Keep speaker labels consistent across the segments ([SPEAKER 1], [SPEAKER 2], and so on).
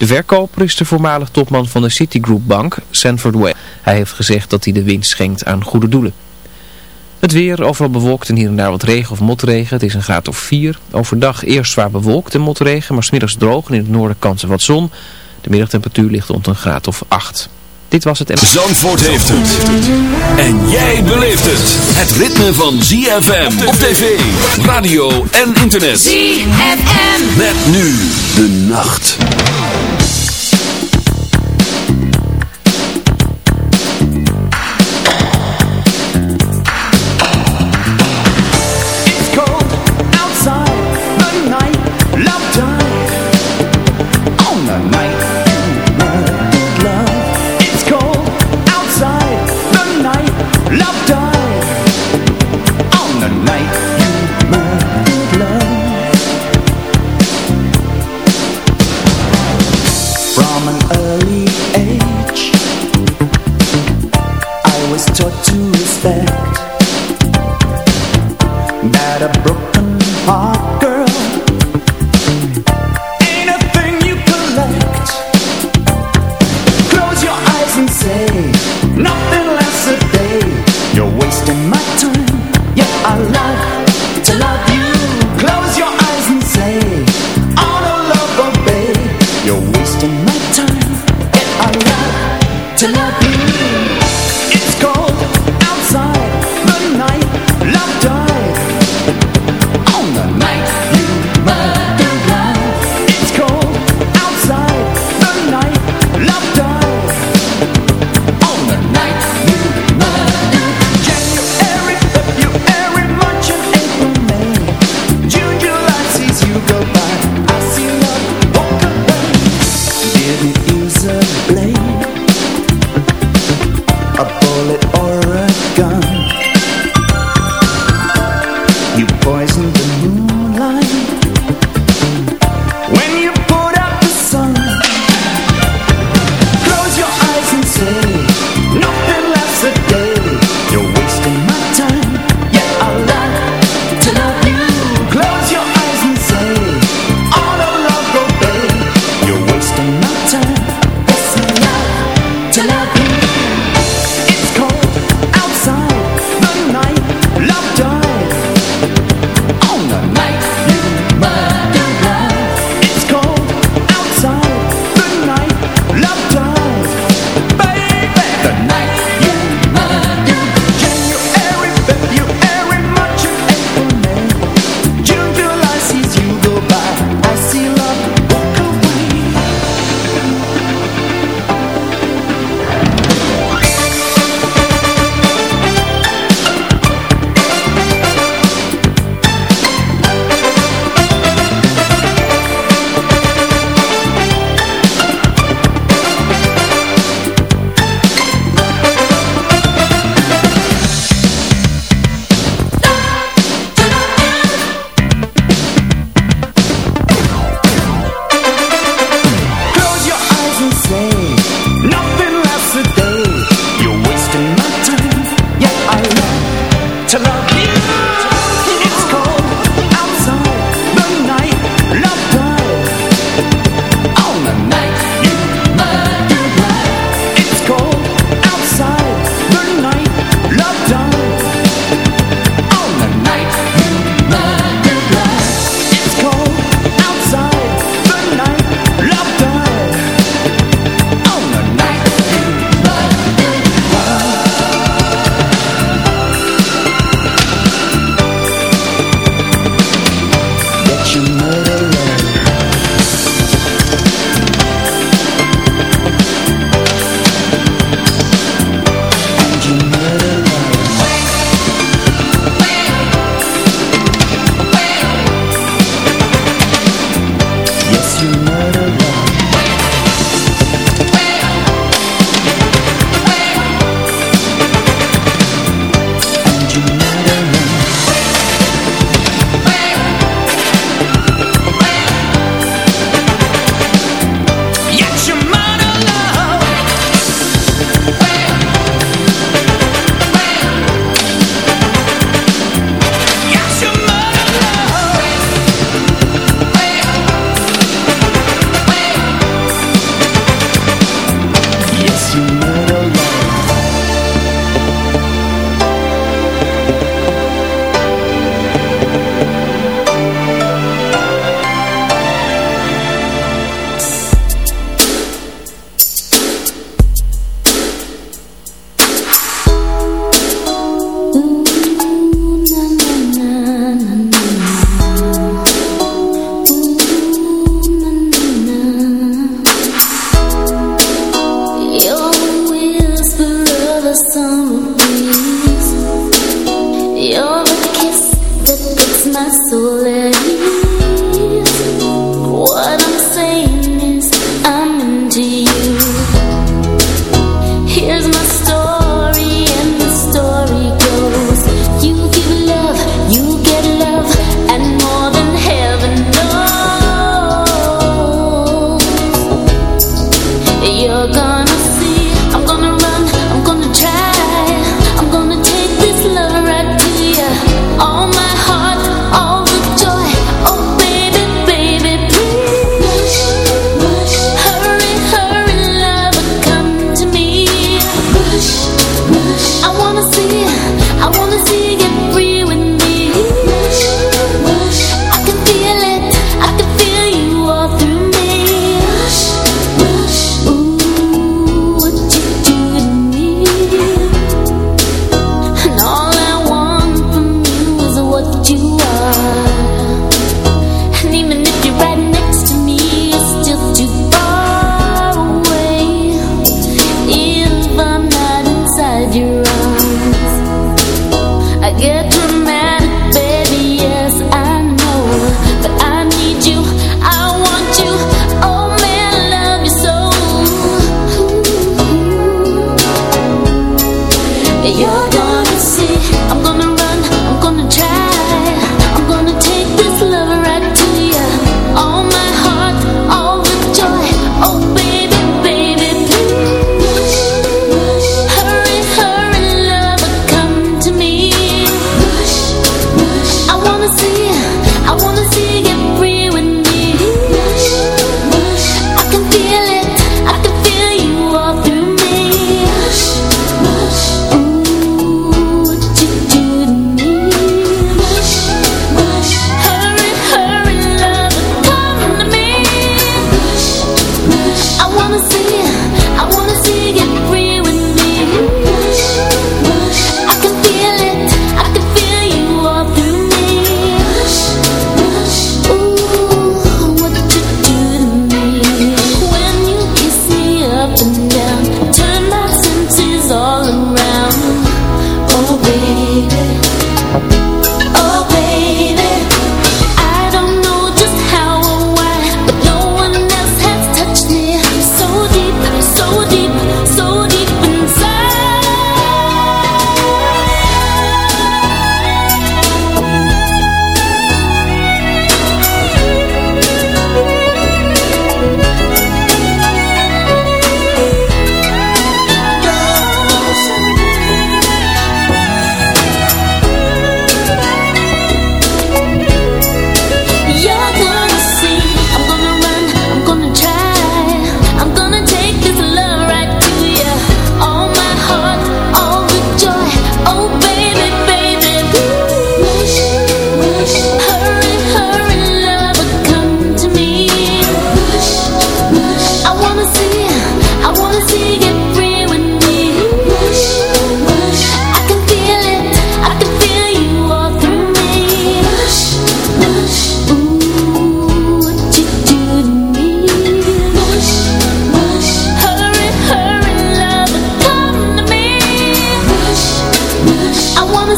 [SPEAKER 1] De verkoper is de voormalig topman van de Citigroup Bank, Sanford Way. Hij heeft gezegd dat hij de winst schenkt aan goede doelen. Het weer, overal bewolkt en hier en daar wat regen of motregen. Het is een graad of 4. Overdag eerst zwaar bewolkt en motregen, maar smiddags droog en in het noorden kansen wat zon. De middagtemperatuur ligt rond een graad of 8. Dit was het...
[SPEAKER 2] Zandvoort heeft het. En jij beleeft het. Het ritme van ZFM op tv, radio en internet.
[SPEAKER 3] ZFM.
[SPEAKER 2] Met nu de nacht.
[SPEAKER 4] You're the kiss that puts my
[SPEAKER 5] soul at ease.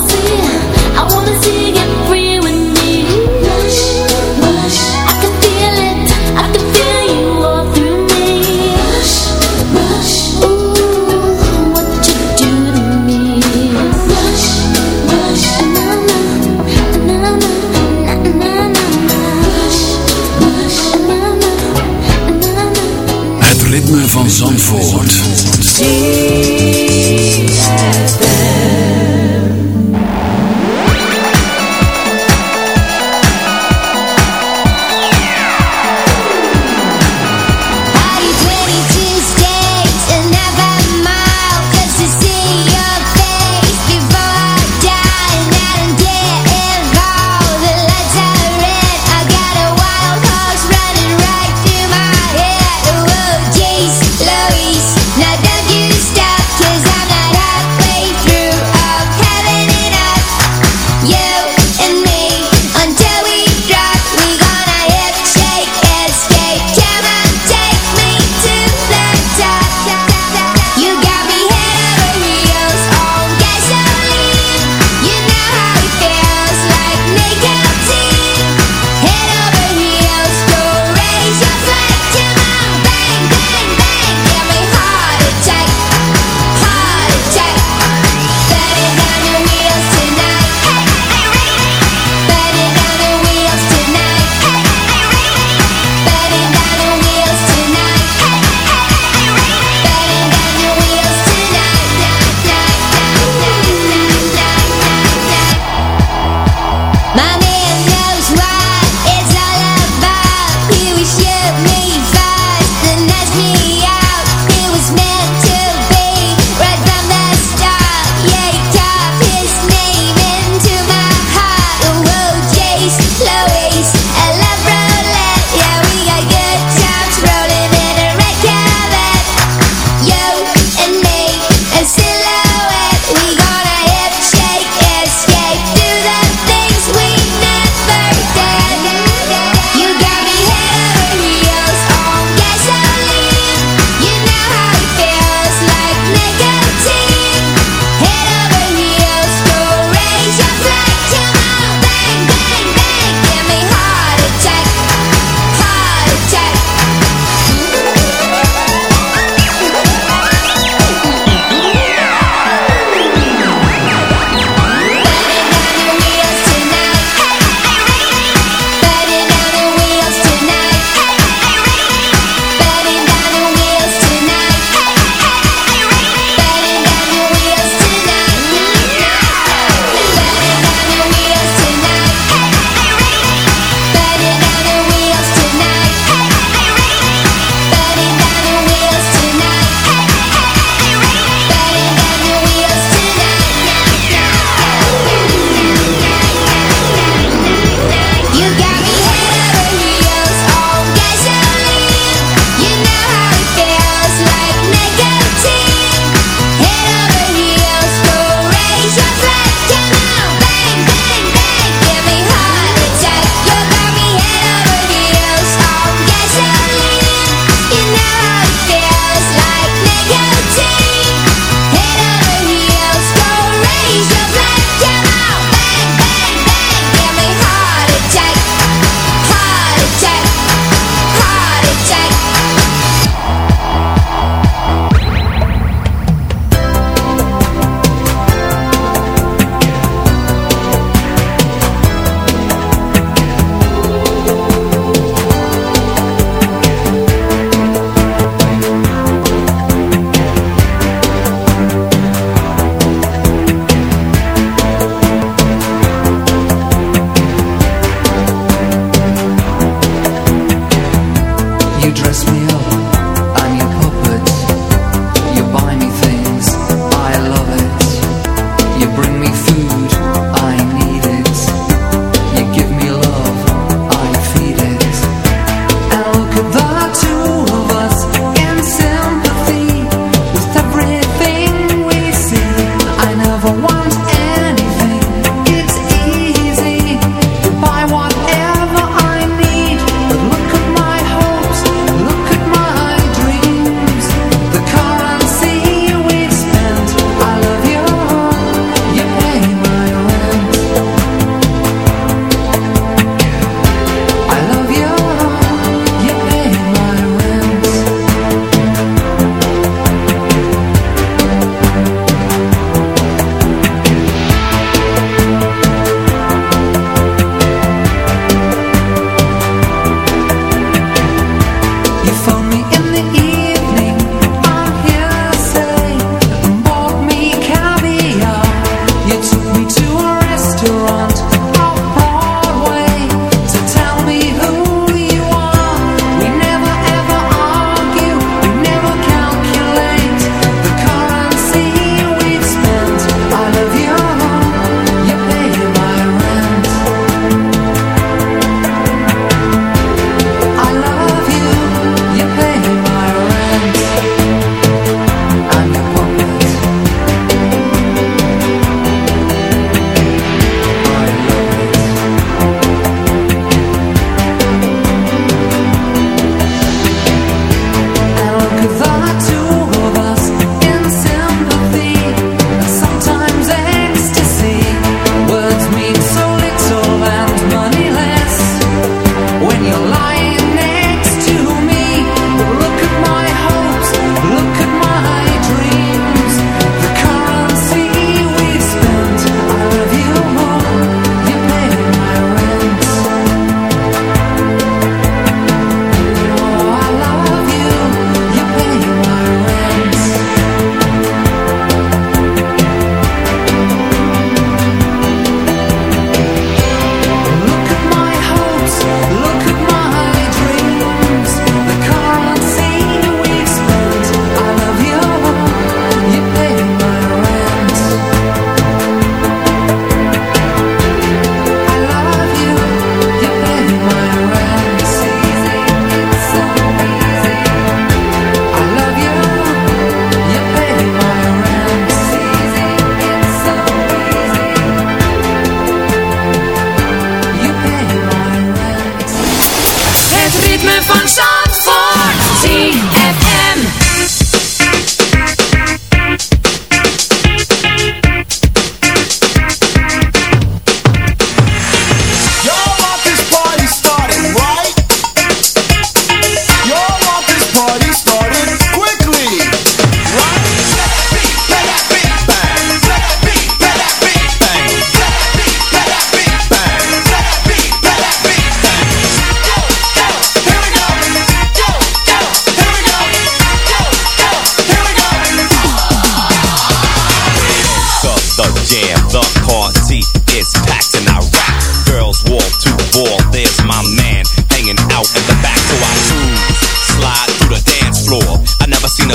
[SPEAKER 5] See, I wanna see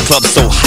[SPEAKER 6] club so hyped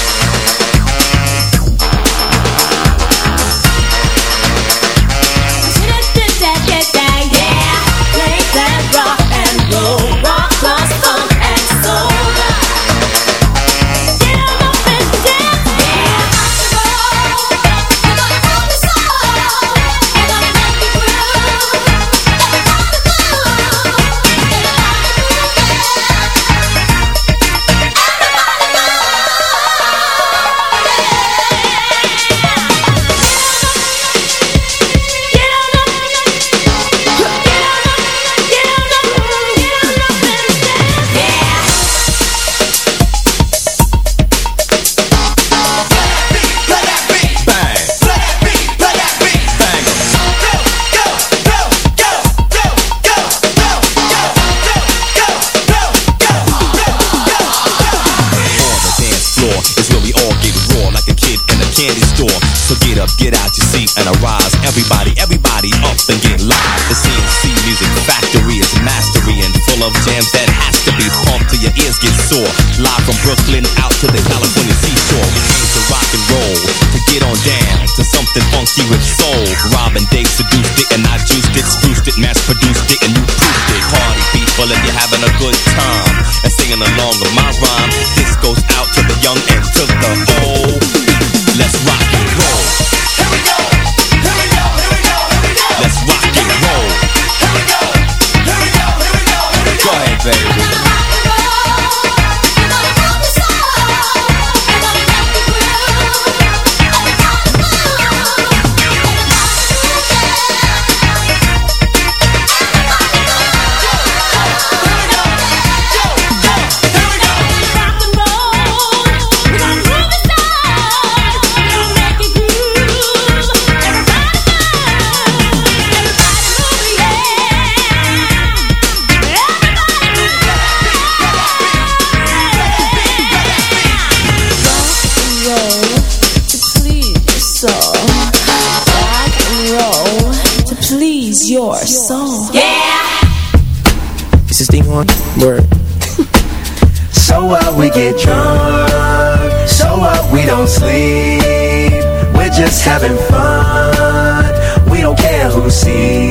[SPEAKER 6] Funky with soul.
[SPEAKER 2] Just having fun. We don't care who sees.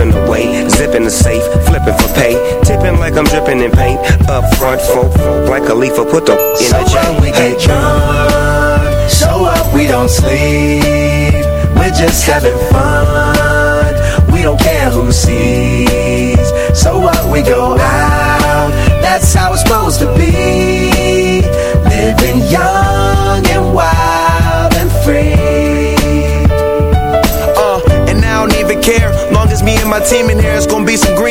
[SPEAKER 7] away. Zipping the safe, flipping for pay. Tipping like I'm dripping in paint. Up front, folk, like a leaf, put the in
[SPEAKER 2] So
[SPEAKER 7] the
[SPEAKER 2] what we get drunk, so what we don't sleep. We're just having fun.
[SPEAKER 8] Team in here, it's gonna be some green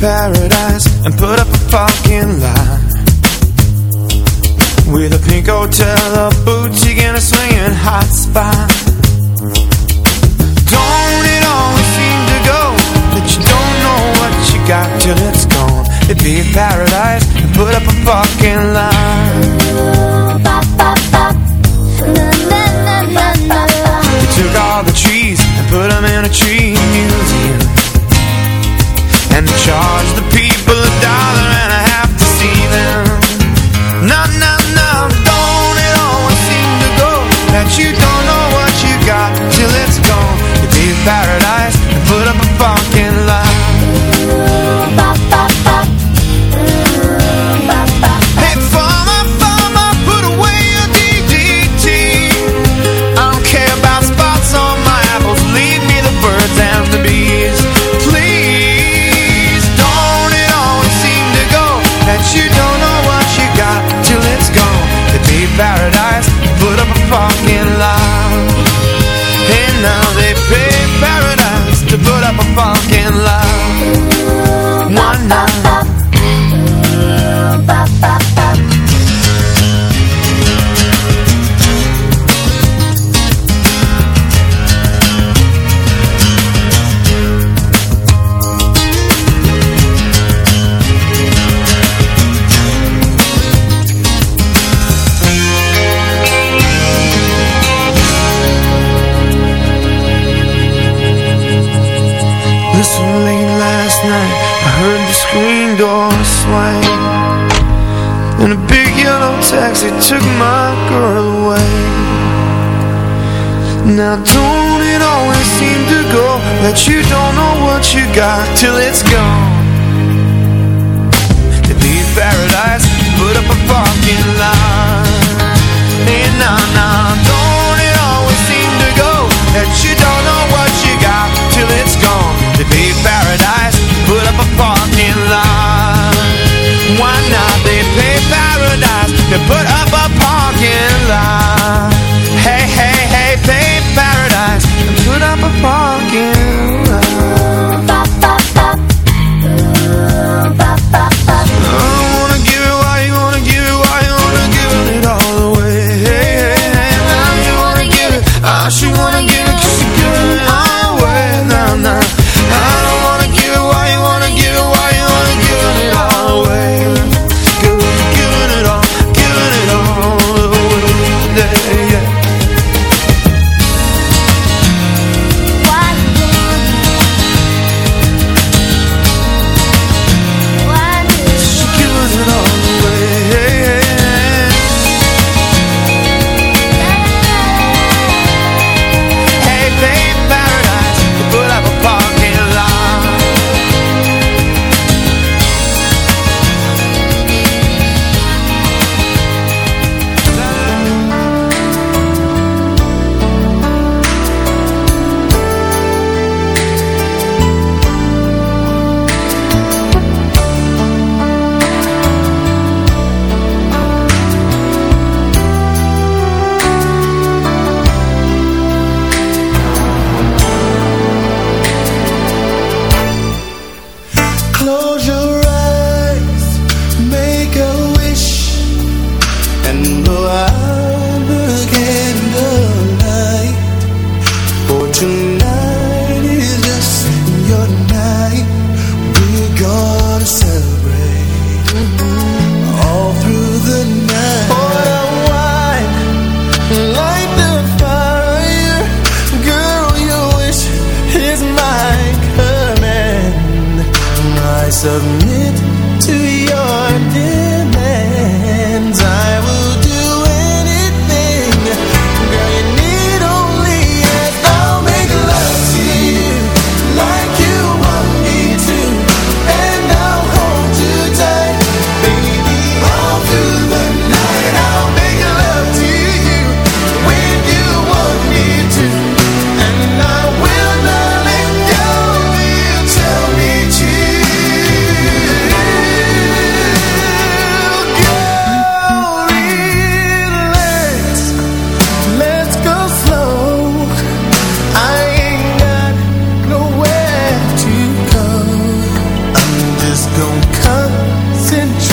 [SPEAKER 9] paradise and put up a parking lot With a pink hotel, a boutique and a swinging hot spot. Don't it always seem to go That you don't know what you got till it's gone? They paved paradise and put up a parking lot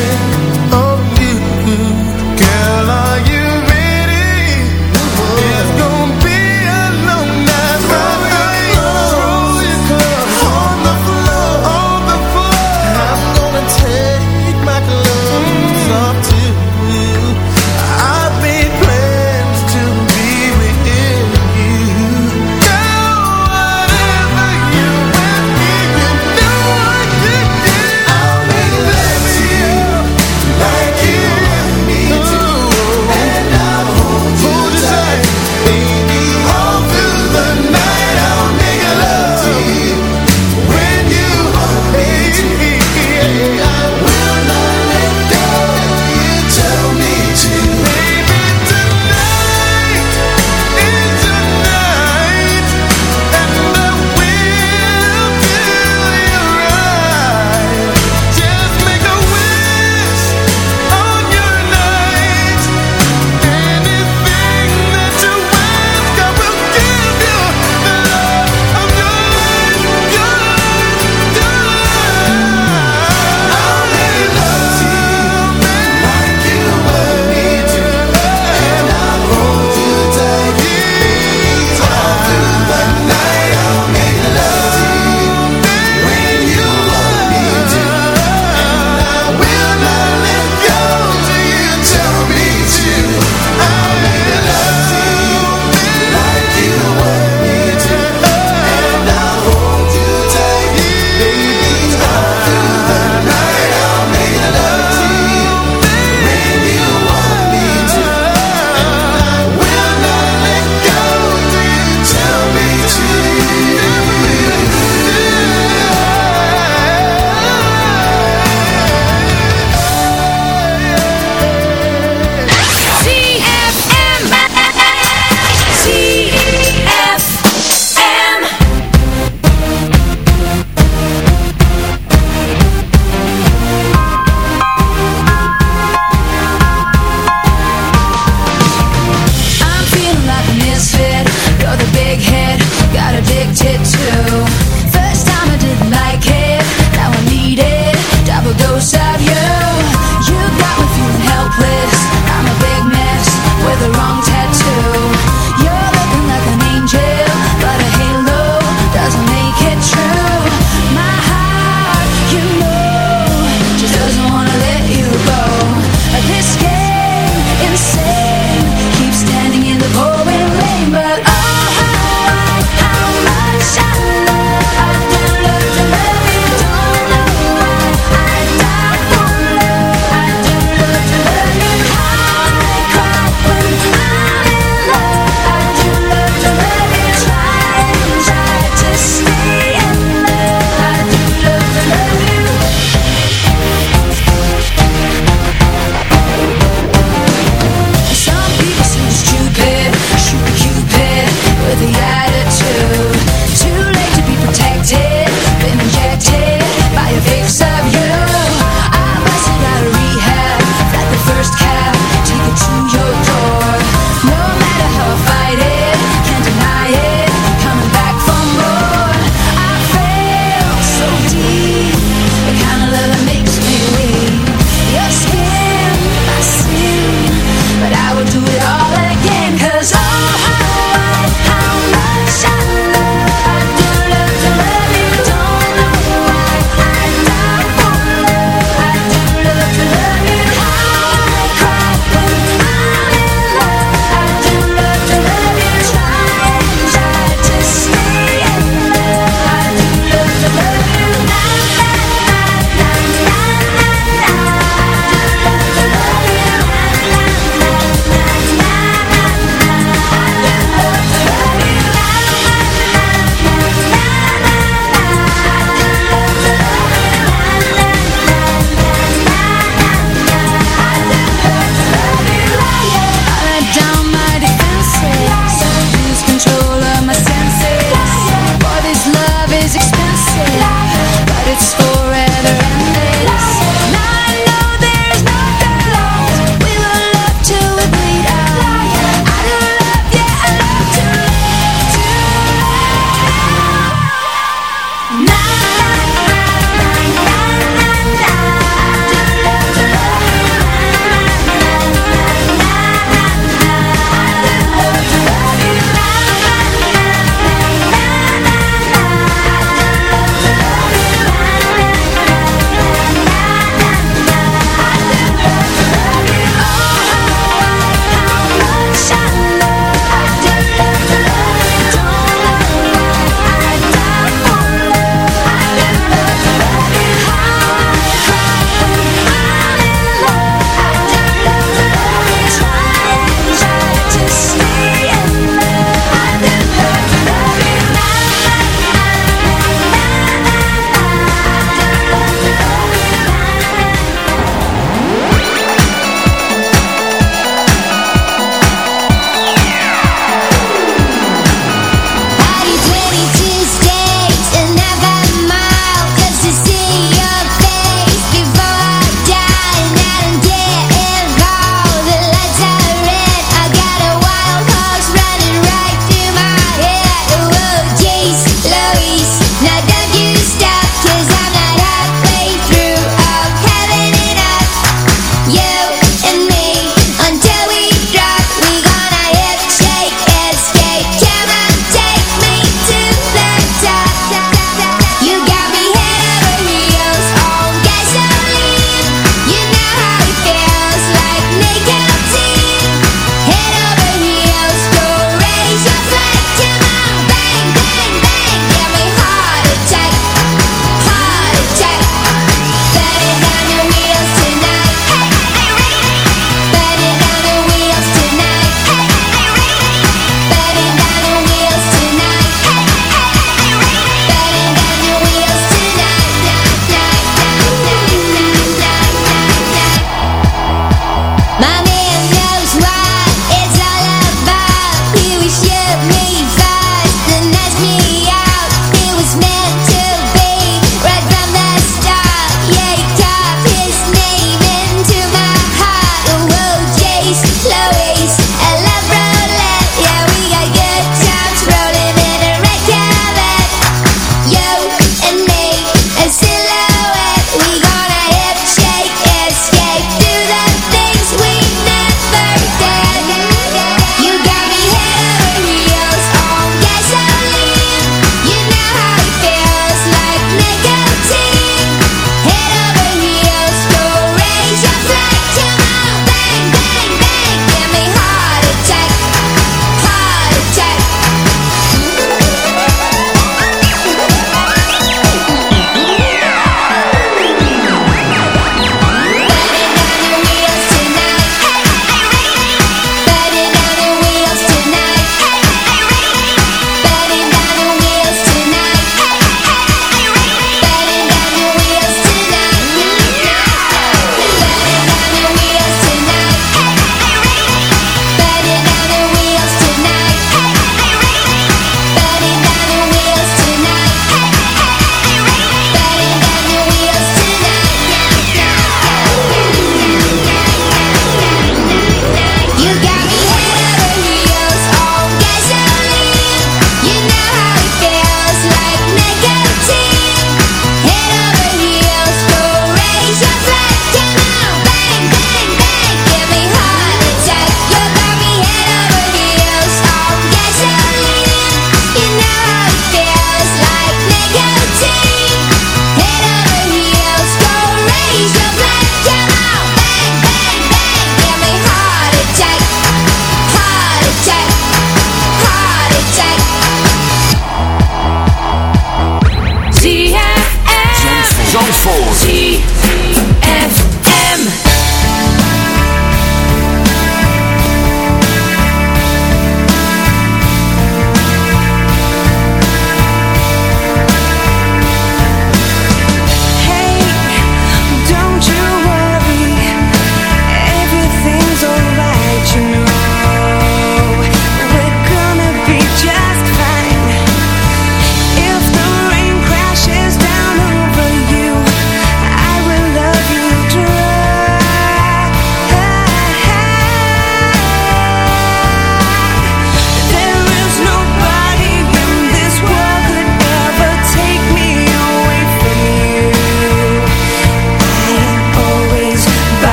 [SPEAKER 10] dancing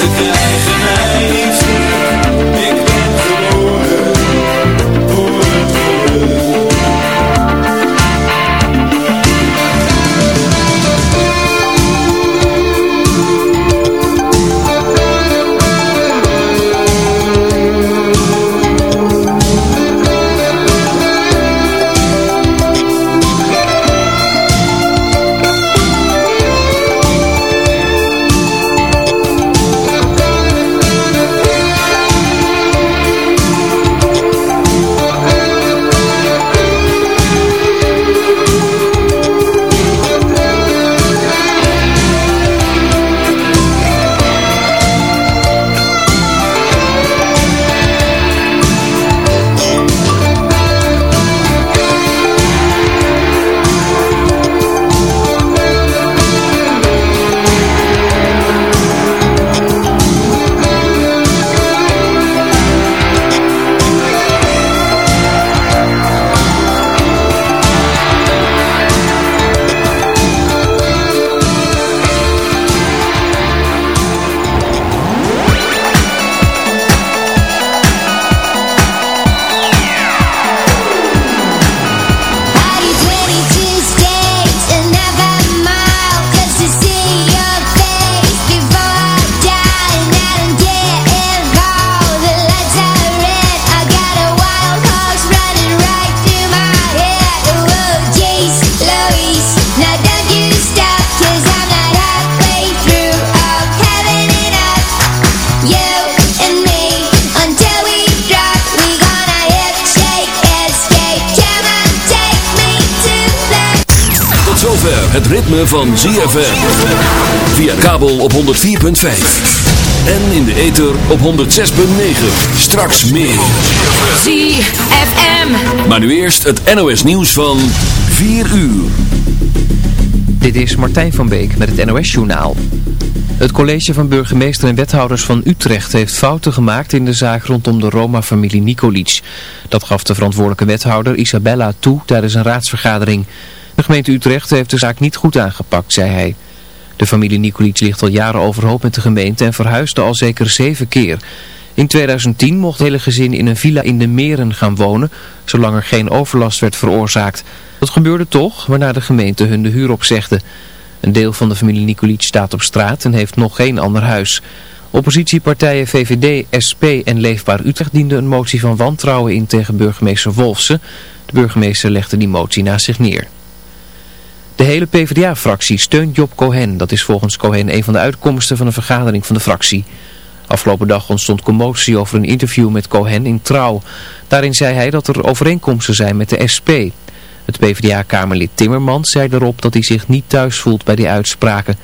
[SPEAKER 10] music
[SPEAKER 11] Het ritme van ZFM. Via kabel op 104.5. En in de ether op 106.9. Straks meer.
[SPEAKER 3] ZFM.
[SPEAKER 11] Maar nu eerst het NOS nieuws van 4 uur.
[SPEAKER 1] Dit is Martijn van Beek met het NOS-journaal. Het college van burgemeester en wethouders van Utrecht heeft fouten gemaakt in de zaak rondom de Roma-familie Nikolic. Dat gaf de verantwoordelijke wethouder Isabella toe tijdens een raadsvergadering. De gemeente Utrecht heeft de zaak niet goed aangepakt, zei hij. De familie Nikolic ligt al jaren overhoop met de gemeente en verhuisde al zeker zeven keer. In 2010 mocht het hele gezin in een villa in de Meren gaan wonen, zolang er geen overlast werd veroorzaakt. Dat gebeurde toch, waarna de gemeente hun de huur opzegde. Een deel van de familie Nicolic staat op straat en heeft nog geen ander huis. Oppositiepartijen VVD, SP en Leefbaar Utrecht dienden een motie van wantrouwen in tegen burgemeester Wolfsen. De burgemeester legde die motie naast zich neer. De hele PvdA-fractie steunt Job Cohen. Dat is volgens Cohen een van de uitkomsten van een vergadering van de fractie. Afgelopen dag ontstond commotie over een interview met Cohen in Trouw. Daarin zei hij dat er overeenkomsten zijn met de SP. Het PvdA-kamerlid Timmermans zei erop dat hij zich niet thuis voelt bij die uitspraken.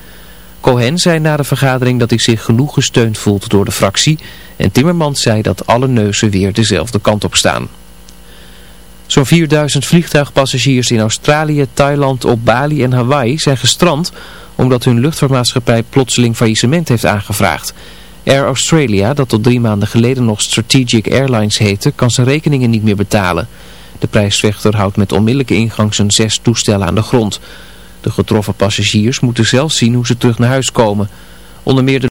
[SPEAKER 1] Cohen zei na de vergadering dat hij zich genoeg gesteund voelt door de fractie. En Timmermans zei dat alle neuzen weer dezelfde kant op staan. Zo'n 4000 vliegtuigpassagiers in Australië, Thailand, op Bali en Hawaii zijn gestrand omdat hun luchtvaartmaatschappij plotseling faillissement heeft aangevraagd. Air Australia, dat tot drie maanden geleden nog Strategic Airlines heette, kan zijn rekeningen niet meer betalen. De prijsvechter houdt met onmiddellijke ingang zijn zes toestellen aan de grond. De getroffen passagiers moeten zelf zien hoe ze terug naar huis komen. Onder meer de